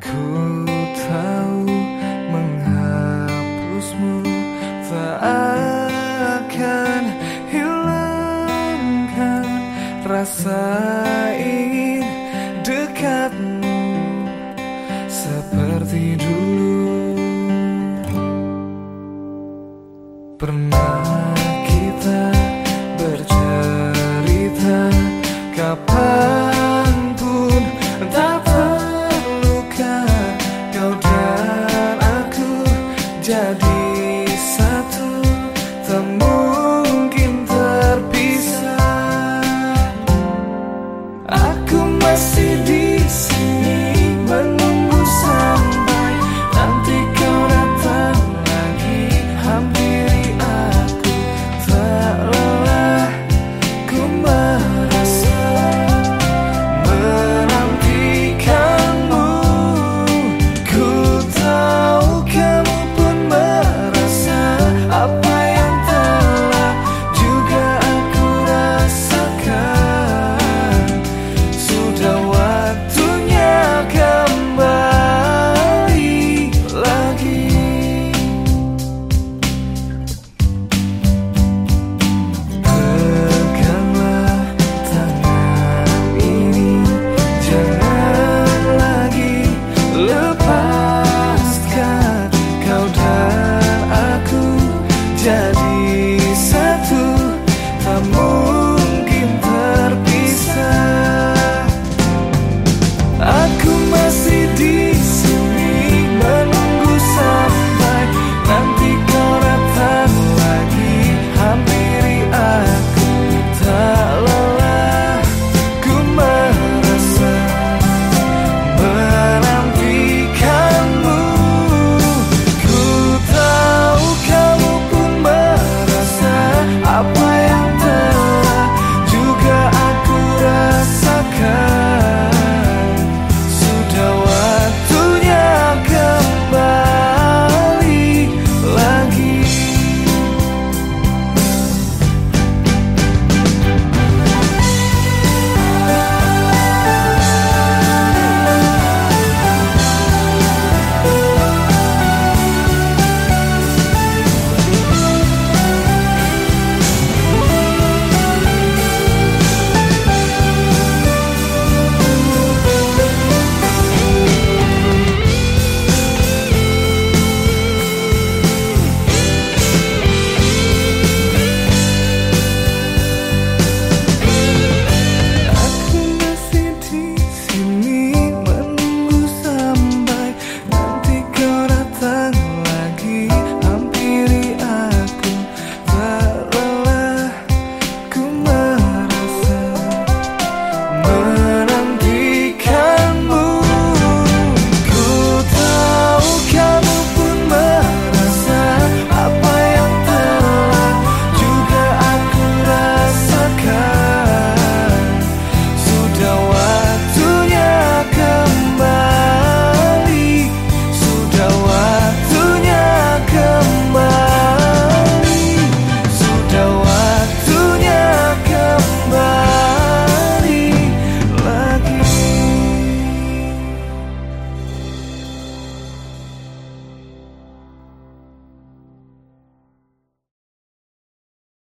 Ku tahu menghapusmu tak akan hilangkan rasa ingin dekatmu seperti dulu. Pernah kita bercerita kapan pun se disse